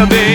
to be